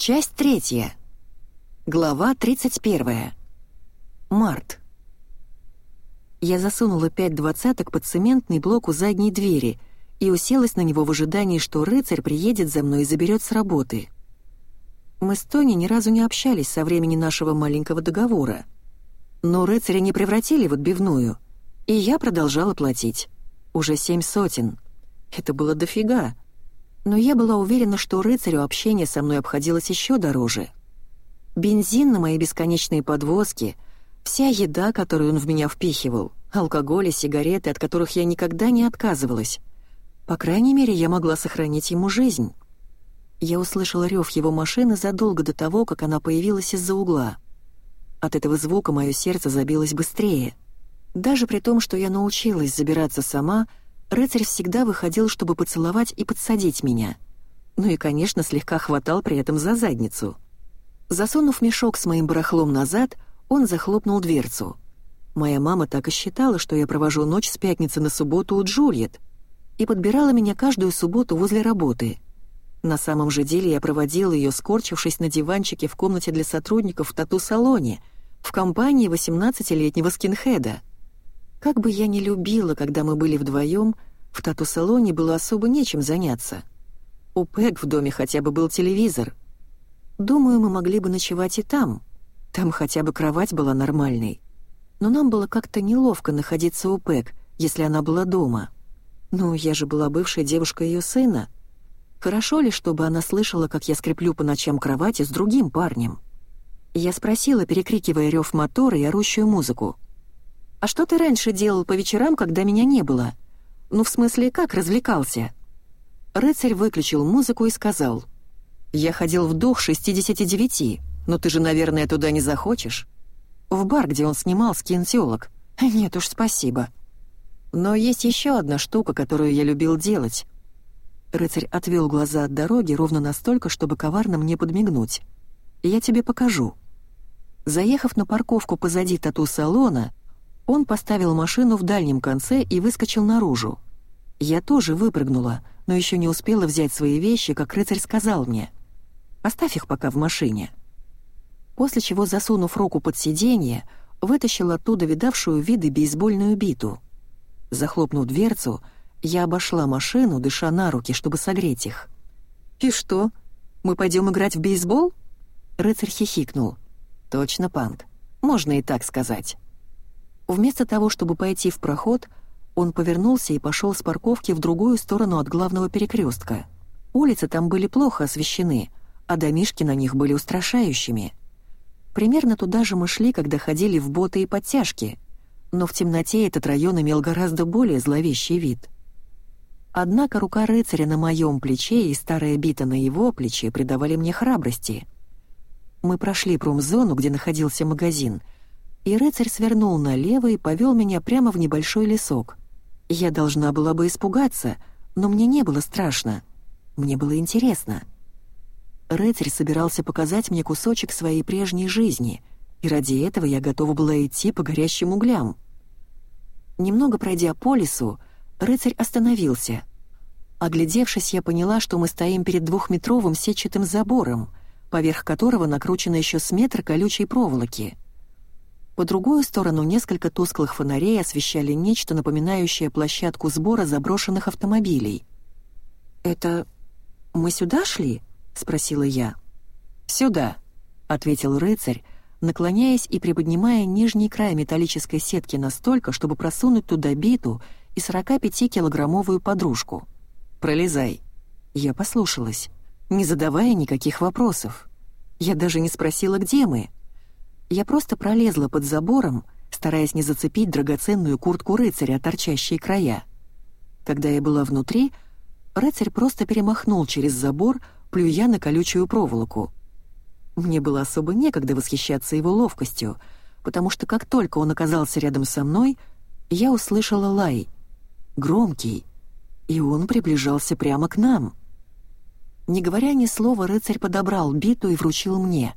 Часть третья. Глава 31. Март. Я засунула пять двадцаток под цементный блок у задней двери и уселась на него в ожидании, что рыцарь приедет за мной и заберет с работы. Мы с Тони ни разу не общались со времени нашего маленького договора. Но рыцаря не превратили в отбивную, и я продолжала платить. Уже семь сотен. Это было дофига но я была уверена, что рыцарю общение со мной обходилось еще дороже. Бензин на мои бесконечные подвозки, вся еда, которую он в меня впихивал, алкоголь и сигареты, от которых я никогда не отказывалась. По крайней мере, я могла сохранить ему жизнь. Я услышала рев его машины задолго до того, как она появилась из-за угла. От этого звука мое сердце забилось быстрее. Даже при том, что я научилась забираться сама — рыцарь всегда выходил, чтобы поцеловать и подсадить меня. Ну и, конечно, слегка хватал при этом за задницу. Засунув мешок с моим барахлом назад, он захлопнул дверцу. Моя мама так и считала, что я провожу ночь с пятницы на субботу у Джульет, и подбирала меня каждую субботу возле работы. На самом же деле я проводила ее, скорчившись на диванчике в комнате для сотрудников в тату-салоне, в компании 18-летнего скинхеда — как бы я ни любила, когда мы были вдвоем, в тату-салоне было особо нечем заняться. У Пэг в доме хотя бы был телевизор. Думаю, мы могли бы ночевать и там. Там хотя бы кровать была нормальной. Но нам было как-то неловко находиться у Пэг, если она была дома. Ну, я же была бывшая девушка ее сына. Хорошо ли, чтобы она слышала, как я скреплю по ночам кровати с другим парнем? Я спросила, перекрикивая рев мотора и орущую музыку. «А что ты раньше делал по вечерам, когда меня не было? Ну, в смысле, как развлекался?» Рыцарь выключил музыку и сказал. «Я ходил в дух 69, но ты же, наверное, туда не захочешь?» «В бар, где он снимал скинтеолог. Нет уж, спасибо. Но есть еще одна штука, которую я любил делать». Рыцарь отвел глаза от дороги ровно настолько, чтобы коварно мне подмигнуть. «Я тебе покажу». Заехав на парковку позади тату-салона, он поставил машину в дальнем конце и выскочил наружу. Я тоже выпрыгнула, но еще не успела взять свои вещи, как рыцарь сказал мне. «Оставь их пока в машине». После чего, засунув руку под сиденье, вытащил оттуда видавшую виды бейсбольную биту. Захлопнув дверцу, я обошла машину, дыша на руки, чтобы согреть их. «И что, мы пойдем играть в бейсбол?» Рыцарь хихикнул. «Точно, Панк. Можно и так сказать». Вместо того, чтобы пойти в проход, он повернулся и пошел с парковки в другую сторону от главного перекрестка. Улицы там были плохо освещены, а домишки на них были устрашающими. Примерно туда же мы шли, когда ходили в боты и подтяжки, но в темноте этот район имел гораздо более зловещий вид. Однако рука рыцаря на моем плече и старая бита на его плече придавали мне храбрости. Мы прошли промзону, где находился магазин — и рыцарь свернул налево и повел меня прямо в небольшой лесок. Я должна была бы испугаться, но мне не было страшно. Мне было интересно. Рыцарь собирался показать мне кусочек своей прежней жизни, и ради этого я готова была идти по горящим углям. Немного пройдя по лесу, рыцарь остановился. Оглядевшись, я поняла, что мы стоим перед двухметровым сетчатым забором, поверх которого накручено еще с метр колючей проволоки — по другую сторону несколько тусклых фонарей освещали нечто, напоминающее площадку сбора заброшенных автомобилей. «Это... мы сюда шли?» — спросила я. «Сюда», — ответил рыцарь, наклоняясь и приподнимая нижний край металлической сетки настолько, чтобы просунуть туда биту и 45-килограммовую подружку. «Пролезай». Я послушалась, не задавая никаких вопросов. Я даже не спросила, где мы — я просто пролезла под забором, стараясь не зацепить драгоценную куртку рыцаря, торчащие края. Когда я была внутри, рыцарь просто перемахнул через забор, плюя на колючую проволоку. Мне было особо некогда восхищаться его ловкостью, потому что как только он оказался рядом со мной, я услышала лай. Громкий. И он приближался прямо к нам. Не говоря ни слова, рыцарь подобрал биту и вручил мне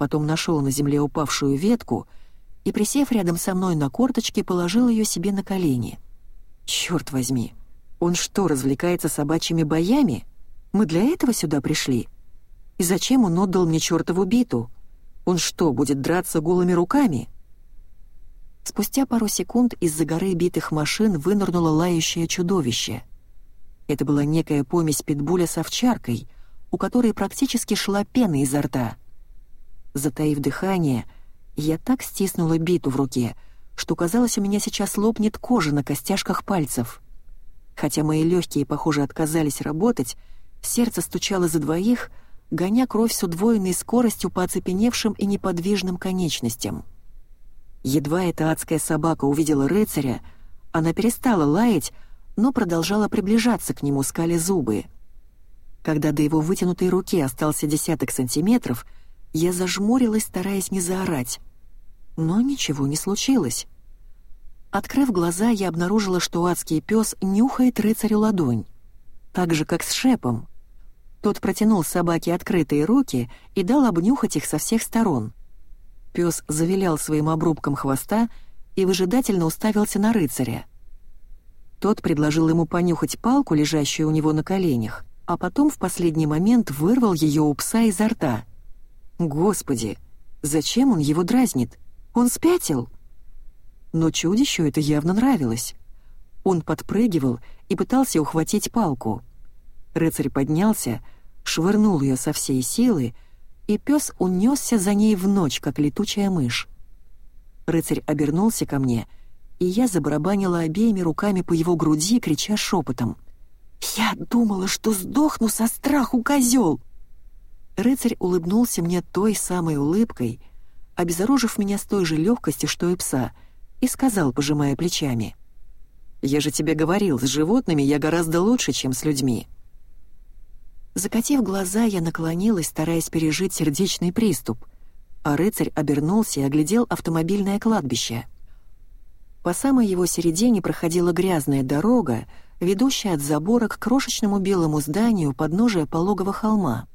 потом нашел на земле упавшую ветку и, присев рядом со мной на корточке, положил ее себе на колени. «Черт возьми! Он что, развлекается собачьими боями? Мы для этого сюда пришли?» И зачем он отдал мне чертову биту? Он что, будет драться голыми руками?» Спустя пару секунд из-за горы битых машин вынырнуло лающее чудовище. Это была некая помесь питбуля с овчаркой, у которой практически шла пена изо рта. Затаив дыхание, я так стиснула биту в руке, что казалось, у меня сейчас лопнет кожа на костяшках пальцев. Хотя мои легкие, похоже, отказались работать, сердце стучало за двоих, гоня кровь с удвоенной скоростью по оцепеневшим и неподвижным конечностям. Едва эта адская собака увидела рыцаря, она перестала лаять, но продолжала приближаться к нему, скали зубы. Когда до его вытянутой руки остался десяток сантиметров, я зажмурилась, стараясь не заорать. Но ничего не случилось. Открыв глаза, я обнаружила, что адский пес нюхает рыцарю ладонь. Так же, как с шепом. Тот протянул собаке открытые руки и дал обнюхать их со всех сторон. Пес завилял своим обрубком хвоста и выжидательно уставился на рыцаря. Тот предложил ему понюхать палку, лежащую у него на коленях, а потом в последний момент вырвал ее у пса изо рта. Господи, зачем он его дразнит? Он спятил? Но чудищу это явно нравилось. Он подпрыгивал и пытался ухватить палку. Рыцарь поднялся, швырнул ее со всей силы, и пес унесся за ней в ночь, как летучая мышь. Рыцарь обернулся ко мне, и я забарабанила обеими руками по его груди, крича шепотом. «Я думала, что сдохну со страху, козел!» Рыцарь улыбнулся мне той самой улыбкой, обезоружив меня с той же легкостью, что и пса, и сказал, пожимая плечами. «Я же тебе говорил, с животными я гораздо лучше, чем с людьми». Закатив глаза, я наклонилась, стараясь пережить сердечный приступ, а рыцарь обернулся и оглядел автомобильное кладбище. По самой его середине проходила грязная дорога, ведущая от забора к крошечному белому зданию подножия пологого холма.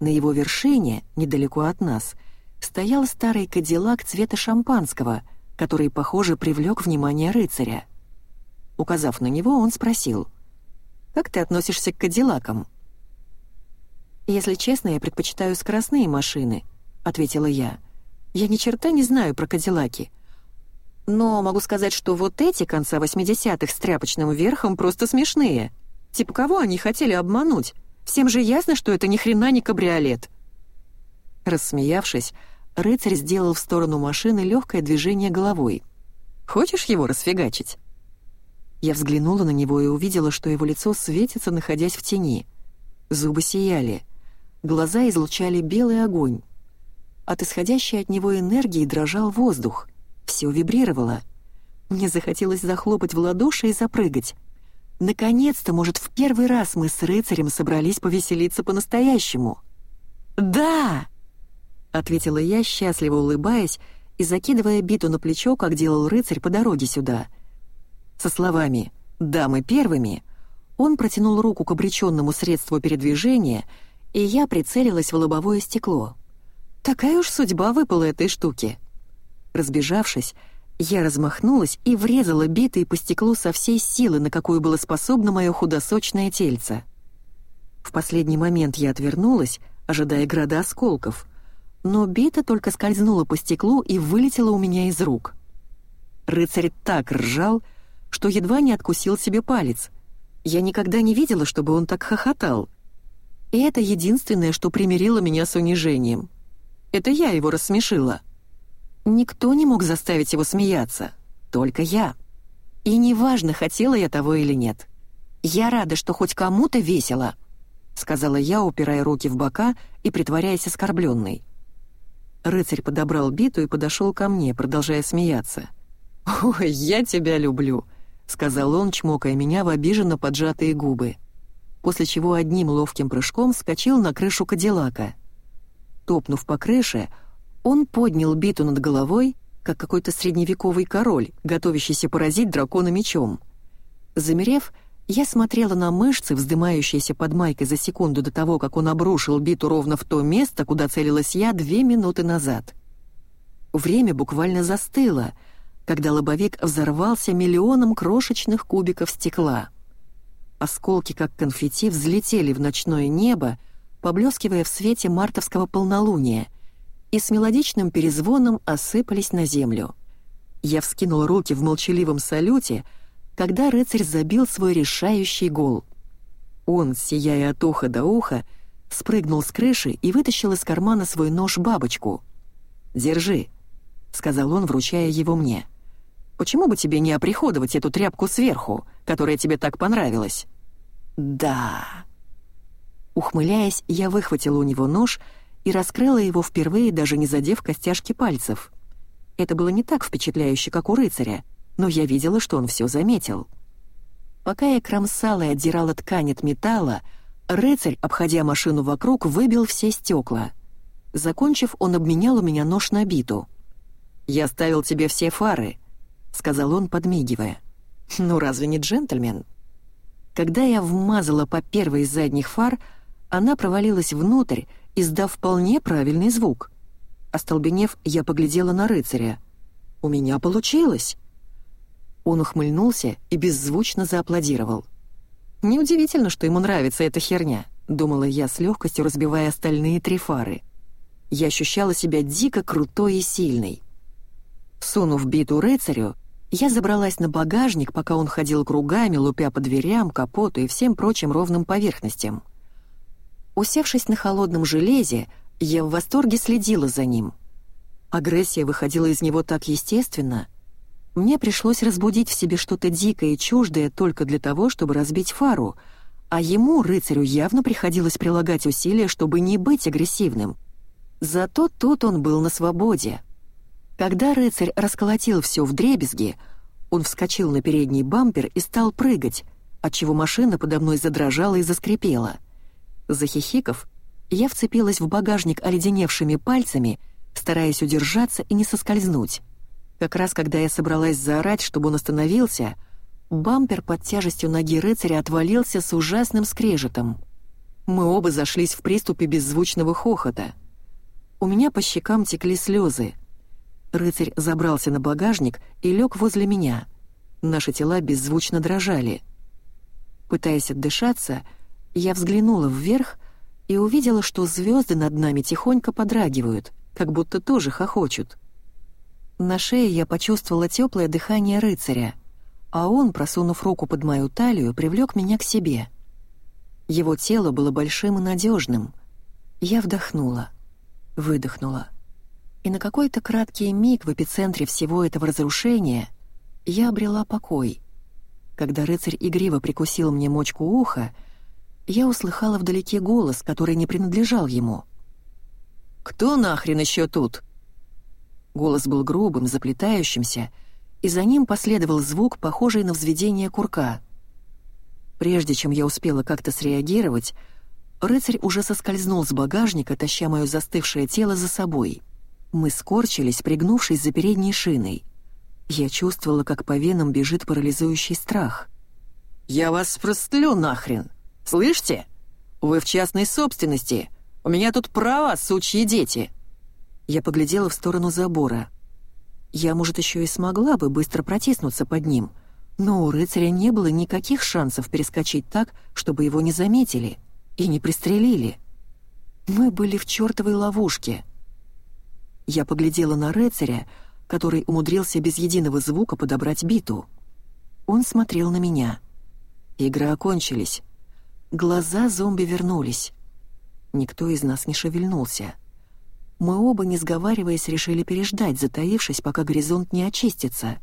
На его вершине, недалеко от нас, стоял старый кадиллак цвета шампанского, который, похоже, привлек внимание рыцаря. Указав на него, он спросил, «Как ты относишься к кадиллакам?» «Если честно, я предпочитаю скоростные машины», — ответила я. «Я ни черта не знаю про кадиллаки. Но могу сказать, что вот эти конца 80-х с тряпочным верхом просто смешные. Типа кого они хотели обмануть? Всем же ясно, что это ни хрена не кабриолет». Рассмеявшись, рыцарь сделал в сторону машины легкое движение головой. «Хочешь его расфигачить?» Я взглянула на него и увидела, что его лицо светится, находясь в тени. Зубы сияли. Глаза излучали белый огонь. От исходящей от него энергии дрожал воздух. Все вибрировало. Мне захотелось захлопать в ладоши и запрыгать. Наконец-то, может, в первый раз мы с рыцарем собрались повеселиться по-настоящему. «Да!» — ответила я, счастливо улыбаясь и закидывая биту на плечо, как делал рыцарь по дороге сюда. Со словами «Да, мы первыми», он протянул руку к обреченному средству передвижения — и я прицелилась в лобовое стекло. Такая уж судьба выпала этой штуке. Разбежавшись, я размахнулась и врезала битой по стеклу со всей силы, на какую было способно мое худосочное тельце. В последний момент я отвернулась, ожидая града осколков, но бита только скользнула по стеклу и вылетела у меня из рук. Рыцарь так ржал, что едва не откусил себе палец. Я никогда не видела, чтобы он так хохотал. И это единственное, что примирило меня с унижением. Это я его рассмешила. Никто не мог заставить его смеяться, только я. И неважно, хотела я того или нет. Я рада, что хоть кому-то весело, сказала я, упирая руки в бока и притворяясь оскорбленной. Рыцарь подобрал биту и подошел ко мне, продолжая смеяться. «Ой, я тебя люблю», — сказал он, чмокая меня в обиженно поджатые губы после чего одним ловким прыжком скочил на крышу Кадиллака. Топнув по крыше, он поднял биту над головой, как какой-то средневековый король, готовящийся поразить дракона мечом. Замерев, я смотрела на мышцы, вздымающиеся под майкой за секунду до того, как он обрушил биту ровно в то место, куда целилась я две минуты назад. Время буквально застыло, когда лобовик взорвался миллионом крошечных кубиков стекла — Осколки, как конфетти, взлетели в ночное небо, поблескивая в свете мартовского полнолуния, и с мелодичным перезвоном осыпались на землю. Я вскинул руки в молчаливом салюте, когда рыцарь забил свой решающий гол. Он, сияя от уха до уха, спрыгнул с крыши и вытащил из кармана свой нож-бабочку. «Держи», — сказал он, вручая его мне. «Почему бы тебе не оприходовать эту тряпку сверху, которая тебе так понравилась?» «Да...» Ухмыляясь, я выхватила у него нож и раскрыла его впервые, даже не задев костяшки пальцев. Это было не так впечатляюще, как у рыцаря, но я видела, что он все заметил. Пока я кромсала и отдирала ткань от металла, рыцарь, обходя машину вокруг, выбил все стекла. Закончив, он обменял у меня нож на биту. «Я ставил тебе все фары», — сказал он, подмигивая. «Ну разве не джентльмен?» Когда я вмазала по первой из задних фар, она провалилась внутрь, издав вполне правильный звук. Остолбенев, я поглядела на рыцаря. «У меня получилось!» Он ухмыльнулся и беззвучно зааплодировал. «Неудивительно, что ему нравится эта херня», — думала я с легкостью, разбивая остальные три фары. Я ощущала себя дико крутой и сильной. Сунув биту рыцарю, я забралась на багажник, пока он ходил кругами, лупя по дверям, капоту и всем прочим ровным поверхностям. Усевшись на холодном железе, я в восторге следила за ним. Агрессия выходила из него так естественно. Мне пришлось разбудить в себе что-то дикое и чуждое только для того, чтобы разбить фару, а ему, рыцарю, явно приходилось прилагать усилия, чтобы не быть агрессивным. Зато тут он был на свободе. Когда рыцарь расколотил все в дребезги, он вскочил на передний бампер и стал прыгать, отчего машина подо мной задрожала и заскрипела — Захихиков, я вцепилась в багажник оледеневшими пальцами, стараясь удержаться и не соскользнуть. Как раз когда я собралась заорать, чтобы он остановился, бампер под тяжестью ноги рыцаря отвалился с ужасным скрежетом. Мы оба зашлись в приступе беззвучного хохота. У меня по щекам текли слезы. Рыцарь забрался на багажник и лег возле меня. Наши тела беззвучно дрожали. Пытаясь отдышаться, я взглянула вверх и увидела, что звезды над нами тихонько подрагивают, как будто тоже хохочут. На шее я почувствовала теплое дыхание рыцаря, а он, просунув руку под мою талию, привлек меня к себе. Его тело было большим и надежным. Я вдохнула, выдохнула. И на какой-то краткий миг в эпицентре всего этого разрушения я обрела покой. Когда рыцарь игриво прикусил мне мочку уха, я услыхала вдалеке голос, который не принадлежал ему. «Кто нахрен еще тут?» Голос был грубым, заплетающимся, и за ним последовал звук, похожий на взведение курка. Прежде чем я успела как-то среагировать, рыцарь уже соскользнул с багажника, таща мое застывшее тело за собой. Мы скорчились, пригнувшись за передней шиной. Я чувствовала, как по венам бежит парализующий страх. «Я вас простлю нахрен!» Слышите? Вы в частной собственности. У меня тут права, сучьи дети». Я поглядела в сторону забора. Я, может, еще и смогла бы быстро протиснуться под ним, но у рыцаря не было никаких шансов перескочить так, чтобы его не заметили и не пристрелили. Мы были в чертовой ловушке. Я поглядела на рыцаря, который умудрился без единого звука подобрать биту. Он смотрел на меня. Игры окончились. Глаза зомби вернулись. Никто из нас не шевельнулся. Мы оба, не сговариваясь, решили переждать, затаившись, пока горизонт не очистится.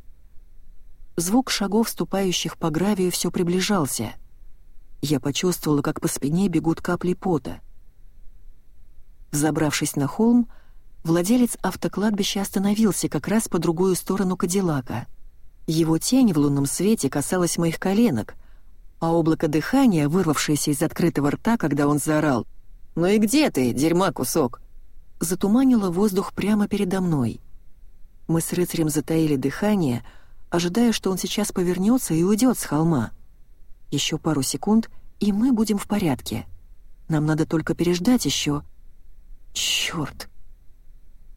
Звук шагов, ступающих по гравию, все приближался. Я почувствовала, как по спине бегут капли пота. Забравшись на холм, владелец автокладбища остановился как раз по другую сторону Кадиллака. Его тень в лунном свете касалась моих коленок — а облако дыхания, вырвавшееся из открытого рта, когда он заорал «Ну и где ты, дерьма кусок?» затуманило воздух прямо передо мной. Мы с рыцарем затаили дыхание, ожидая, что он сейчас повернется и уйдет с холма. Еще пару секунд, и мы будем в порядке. Нам надо только переждать еще. Черт!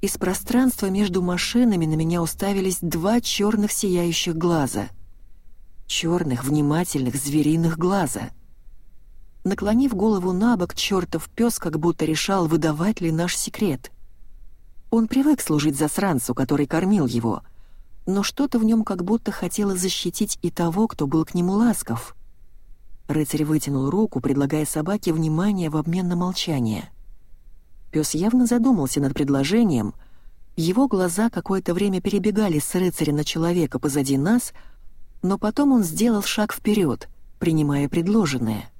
Из пространства между машинами на меня уставились два черных сияющих глаза — черных, внимательных, звериных глаза. Наклонив голову на бок, чертов пес как будто решал, выдавать ли наш секрет. Он привык служить засранцу, который кормил его, но что-то в нем как будто хотело защитить и того, кто был к нему ласков. Рыцарь вытянул руку, предлагая собаке внимание в обмен на молчание. Пес явно задумался над предложением. Его глаза какое-то время перебегали с рыцаря на человека позади нас, но потом он сделал шаг вперед, принимая предложенное —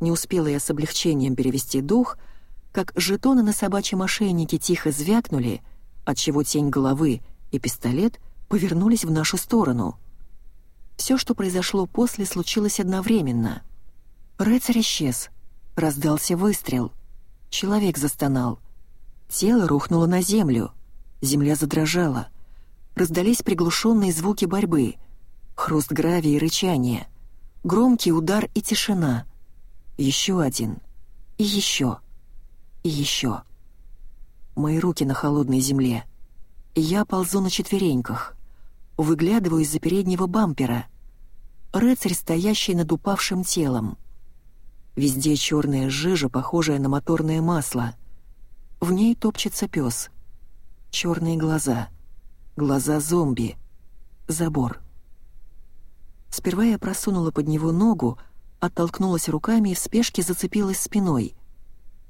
не успела я с облегчением перевести дух, как жетоны на собачьем ошейнике тихо звякнули, отчего тень головы и пистолет повернулись в нашу сторону. Все, что произошло после, случилось одновременно. Рыцарь исчез. Раздался выстрел. Человек застонал. Тело рухнуло на землю. Земля задрожала. Раздались приглушенные звуки борьбы. Хруст гравия и рычание. Громкий удар и тишина — еще один. И еще. И еще. Мои руки на холодной земле. Я ползу на четвереньках. Выглядываю из-за переднего бампера. Рыцарь, стоящий над упавшим телом. Везде черная жижа, похожая на моторное масло. В ней топчется пес. Черные глаза. Глаза зомби. Забор. Сперва я просунула под него ногу, оттолкнулась руками и в спешке зацепилась спиной.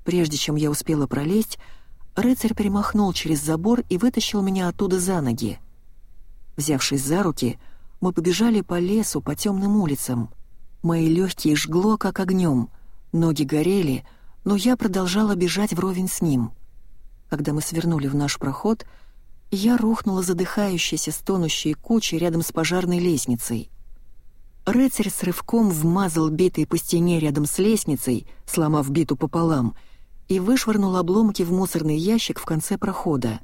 Прежде чем я успела пролезть, рыцарь перемахнул через забор и вытащил меня оттуда за ноги. Взявшись за руки, мы побежали по лесу, по темным улицам. Мои легкие жгло, как огнем, ноги горели, но я продолжала бежать вровень с ним. Когда мы свернули в наш проход, я рухнула задыхающейся, стонущей кучей рядом с пожарной лестницей — Рыцарь с рывком вмазал битой по стене рядом с лестницей, сломав биту пополам, и вышвырнул обломки в мусорный ящик в конце прохода.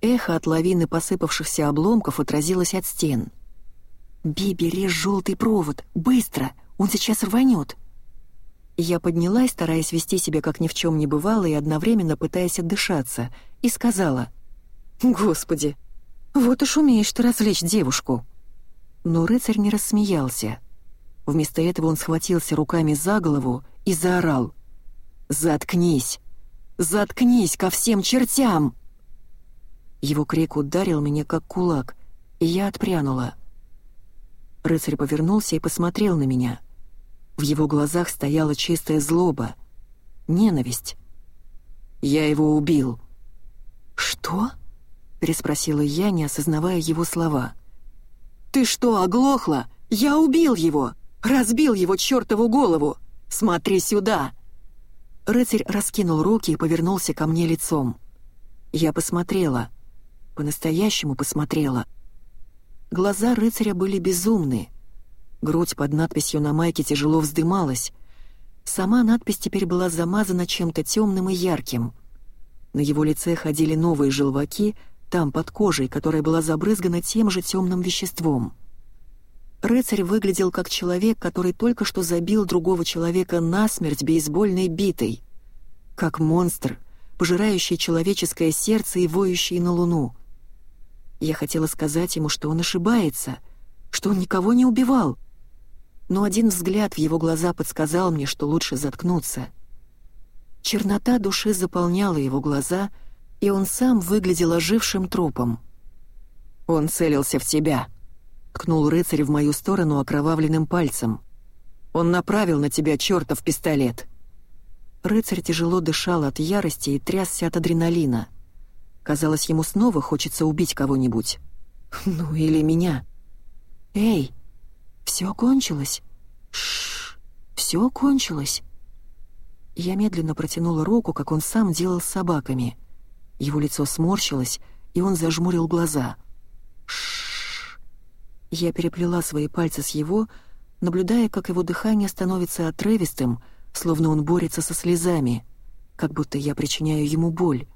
Эхо от лавины посыпавшихся обломков отразилось от стен. «Биби, режь желтый провод! Быстро! Он сейчас рванет!» Я поднялась, стараясь вести себя как ни в чем не бывало и одновременно пытаясь отдышаться, и сказала «Господи, вот уж умеешь ты развлечь девушку!» Но рыцарь не рассмеялся. Вместо этого он схватился руками за голову и заорал. «Заткнись! Заткнись ко всем чертям!» Его крик ударил меня как кулак, и я отпрянула. Рыцарь повернулся и посмотрел на меня. В его глазах стояла чистая злоба, ненависть. «Я его убил». «Что?» — переспросила я, не осознавая его слова. «Я «Ты что, оглохла? Я убил его! Разбил его чертову голову! Смотри сюда!» Рыцарь раскинул руки и повернулся ко мне лицом. Я посмотрела. По-настоящему посмотрела. Глаза рыцаря были безумны. Грудь под надписью на майке тяжело вздымалась. Сама надпись теперь была замазана чем-то темным и ярким. На его лице ходили новые желваки, там, под кожей, которая была забрызгана тем же темным веществом. Рыцарь выглядел как человек, который только что забил другого человека насмерть бейсбольной битой. Как монстр, пожирающий человеческое сердце и воющий на луну. Я хотела сказать ему, что он ошибается, что он никого не убивал. Но один взгляд в его глаза подсказал мне, что лучше заткнуться. Чернота души заполняла его глаза — и он сам выглядел ожившим трупом. «Он целился в тебя», — ткнул рыцарь в мою сторону окровавленным пальцем. «Он направил на тебя чертов пистолет». Рыцарь тяжело дышал от ярости и трясся от адреналина. Казалось, ему снова хочется убить кого-нибудь. Ну, или меня. «Эй, все кончилось?» «Шш, все кончилось». Я медленно протянула руку, как он сам делал с собаками — его лицо сморщилось, и он зажмурил глаза. Шш. Я переплела свои пальцы с его, наблюдая, как его дыхание становится отрывистым, словно он борется со слезами, как будто я причиняю ему боль.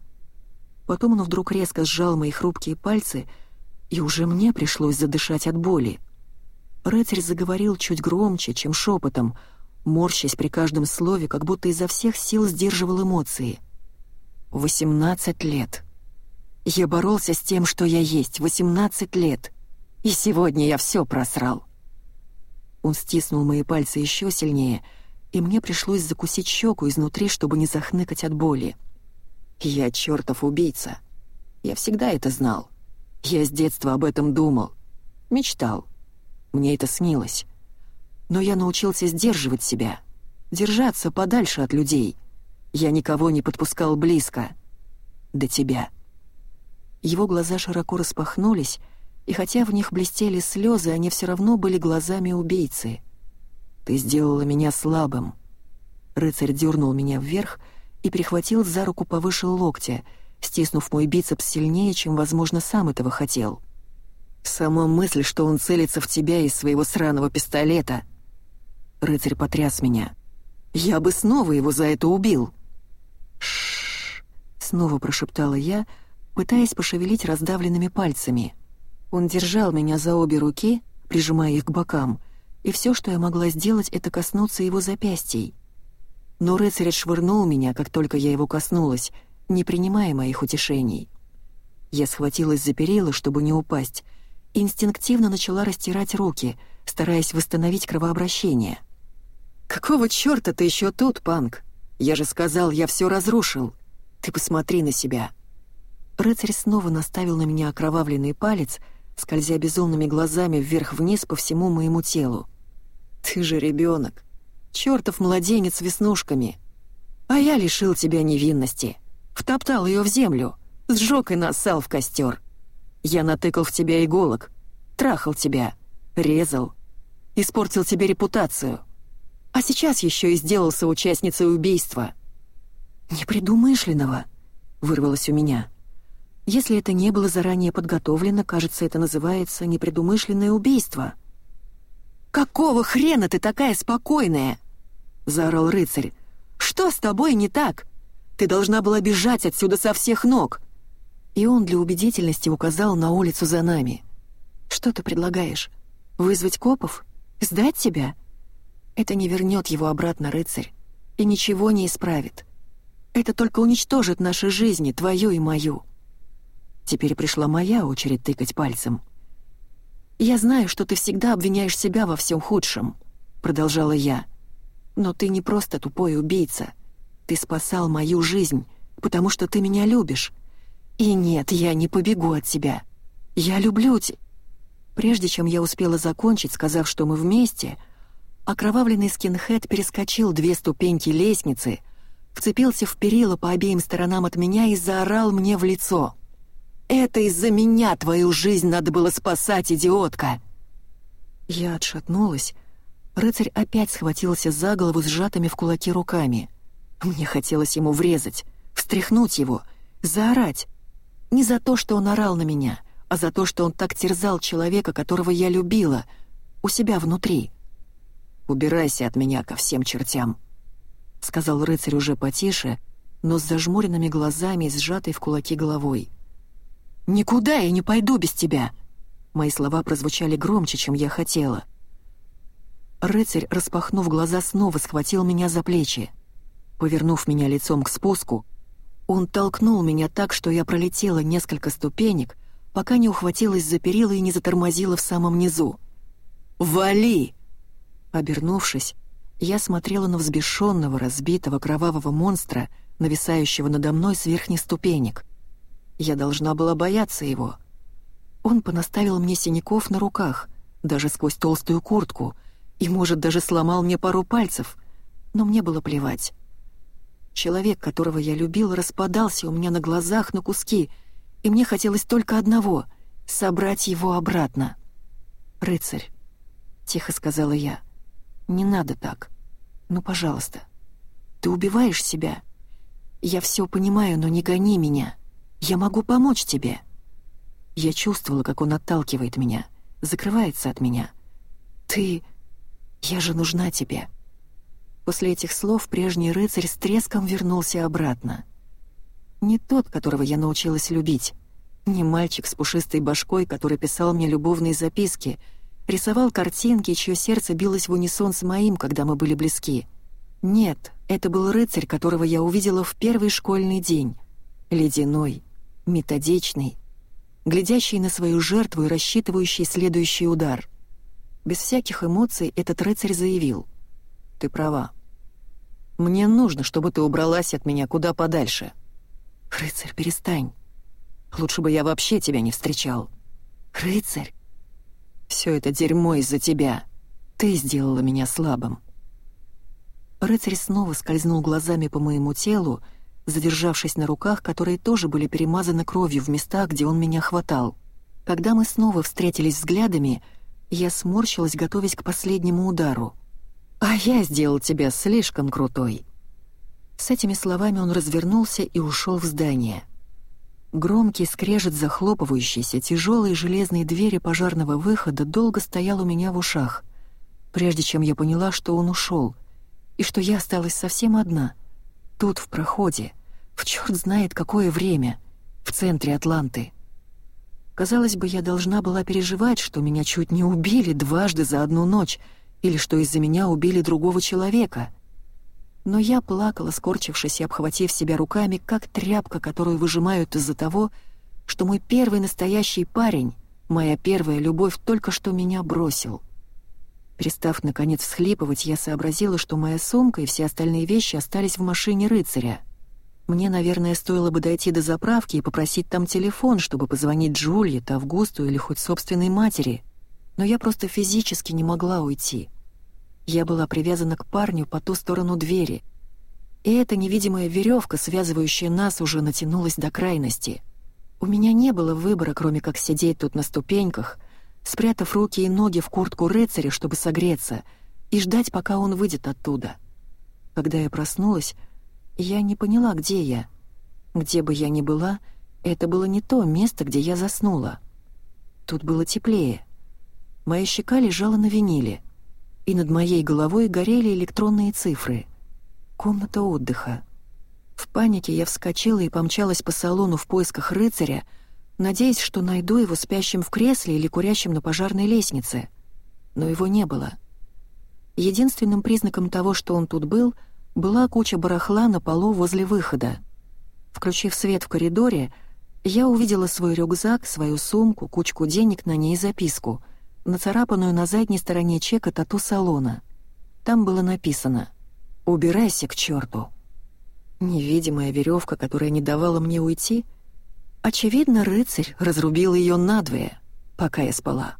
Потом он вдруг резко сжал мои хрупкие пальцы, и уже мне пришлось задышать от боли. Рыцарь заговорил чуть громче, чем шепотом, морщась при каждом слове, как будто изо всех сил сдерживал эмоции — 18 лет. Я боролся с тем, что я есть, 18 лет. И сегодня я все просрал. Он стиснул мои пальцы еще сильнее, и мне пришлось закусить щеку изнутри, чтобы не захныкать от боли. «Я чертов убийца. Я всегда это знал. Я с детства об этом думал. Мечтал. Мне это снилось. Но я научился сдерживать себя, держаться подальше от людей. Я никого не подпускал близко. До тебя». Его глаза широко распахнулись, и хотя в них блестели слезы, они все равно были глазами убийцы. «Ты сделала меня слабым». Рыцарь дернул меня вверх и прихватил за руку повыше локтя, стиснув мой бицепс сильнее, чем, возможно, сам этого хотел. «Сама мысль, что он целится в тебя из своего сраного пистолета...» Рыцарь потряс меня. «Я бы снова его за это убил!» Снова прошептала я, пытаясь пошевелить раздавленными пальцами. Он держал меня за обе руки, прижимая их к бокам, и все, что я могла сделать, это коснуться его запястий. Но рыцарь отшвырнул меня, как только я его коснулась, не принимая моих утешений. Я схватилась за перила, чтобы не упасть, инстинктивно начала растирать руки, стараясь восстановить кровообращение. «Какого чёрта ты еще тут, Панк? Я же сказал, я все разрушил. Ты посмотри на себя». Рыцарь снова наставил на меня окровавленный палец, скользя безумными глазами вверх-вниз по всему моему телу. «Ты же ребенок, чертов младенец с веснушками. А я лишил тебя невинности, втоптал ее в землю, сжег и нассал в костер. Я натыкал в тебя иголок, трахал тебя, резал, испортил тебе репутацию. А сейчас еще и сделался участницей убийства». «Непредумышленного», — вырвалось у меня. Если это не было заранее подготовлено, кажется, это называется непредумышленное убийство. «Какого хрена ты такая спокойная?» — заорал рыцарь. «Что с тобой не так? Ты должна была бежать отсюда со всех ног!» И он для убедительности указал на улицу за нами. «Что ты предлагаешь? Вызвать копов? Сдать тебя?» Это не вернет его обратно, рыцарь, и ничего не исправит. Это только уничтожит наши жизни, твою и мою. Теперь пришла моя очередь тыкать пальцем. «Я знаю, что ты всегда обвиняешь себя во всем худшем», — продолжала я. «Но ты не просто тупой убийца. Ты спасал мою жизнь, потому что ты меня любишь. И нет, я не побегу от тебя. Я люблю тебя». Прежде чем я успела закончить, сказав, что мы вместе, окровавленный скинхед перескочил две ступеньки лестницы, вцепился в перила по обеим сторонам от меня и заорал мне в лицо — это из-за меня твою жизнь надо было спасать, идиотка!» Я отшатнулась. Рыцарь опять схватился за голову сжатыми в кулаки руками. Мне хотелось ему врезать, встряхнуть его, заорать. Не за то, что он орал на меня, а за то, что он так терзал человека, которого я любила, у себя внутри. «Убирайся от меня ко всем чертям», — сказал рыцарь уже потише, но с зажмуренными глазами и сжатой в кулаки головой. «Никуда я не пойду без тебя!» Мои слова прозвучали громче, чем я хотела. Рыцарь, распахнув глаза, снова схватил меня за плечи. Повернув меня лицом к спуску, он толкнул меня так, что я пролетела несколько ступенек, пока не ухватилась за перила и не затормозила в самом низу. «Вали!» Обернувшись, я смотрела на взбешенного, разбитого, кровавого монстра, нависающего надо мной с верхних ступенек. Я должна была бояться его. Он понаставил мне синяков на руках, даже сквозь толстую куртку, и, может, даже сломал мне пару пальцев, но мне было плевать. Человек, которого я любил, распадался у меня на глазах на куски, и мне хотелось только одного — собрать его обратно. «Рыцарь», — тихо сказала я, — «не надо так. Ну, пожалуйста. Ты убиваешь себя. Я все понимаю, но не гони меня». Я могу помочь тебе». Я чувствовала, как он отталкивает меня, закрывается от меня. «Ты... я же нужна тебе». После этих слов прежний рыцарь с треском вернулся обратно. Не тот, которого я научилась любить, не мальчик с пушистой башкой, который писал мне любовные записки, рисовал картинки, чье сердце билось в унисон с моим, когда мы были близки. Нет, это был рыцарь, которого я увидела в первый школьный день. Ледяной, методичный, глядящий на свою жертву и рассчитывающий следующий удар. Без всяких эмоций этот рыцарь заявил. «Ты права. Мне нужно, чтобы ты убралась от меня куда подальше». «Рыцарь, перестань. Лучше бы я вообще тебя не встречал». «Рыцарь!» «Все это дерьмо из-за тебя. Ты сделала меня слабым». Рыцарь снова скользнул глазами по моему телу, задержавшись на руках, которые тоже были перемазаны кровью в местах, где он меня хватал. Когда мы снова встретились взглядами, я сморщилась, готовясь к последнему удару. «А я сделал тебя слишком крутой». С этими словами он развернулся и ушел в здание. Громкий скрежет захлопывающейся тяжелой железной двери пожарного выхода долго стоял у меня в ушах, прежде чем я поняла, что он ушел, и что я осталась совсем одна, тут, в проходе, в черт знает какое время, в центре Атланты. Казалось бы, я должна была переживать, что меня чуть не убили дважды за одну ночь, или что из-за меня убили другого человека. Но я плакала, скорчившись и обхватив себя руками, как тряпка, которую выжимают из-за того, что мой первый настоящий парень, моя первая любовь, только что меня бросил. Перестав, наконец, всхлипывать, я сообразила, что моя сумка и все остальные вещи остались в машине рыцаря. Мне, наверное, стоило бы дойти до заправки и попросить там телефон, чтобы позвонить Джульет, Августу или хоть собственной матери — но я просто физически не могла уйти. Я была привязана к парню по ту сторону двери, и эта невидимая веревка, связывающая нас, уже натянулась до крайности. У меня не было выбора, кроме как сидеть тут на ступеньках, спрятав руки и ноги в куртку рыцаря, чтобы согреться, и ждать, пока он выйдет оттуда. Когда я проснулась, я не поняла, где я. Где бы я ни была, это было не то место, где я заснула. Тут было теплее — Моя щека лежала на виниле, и над моей головой горели электронные цифры. Комната отдыха. В панике я вскочила и помчалась по салону в поисках рыцаря, надеясь, что найду его спящим в кресле или курящим на пожарной лестнице. Но его не было. Единственным признаком того, что он тут был, была куча барахла на полу возле выхода. Включив свет в коридоре, я увидела свой рюкзак, свою сумку, кучку денег на ней и записку — нацарапанную на задней стороне чека тату-салона. Там было написано «Убирайся к черту». Невидимая веревка, которая не давала мне уйти, очевидно, рыцарь разрубил ее надвое, пока я спала.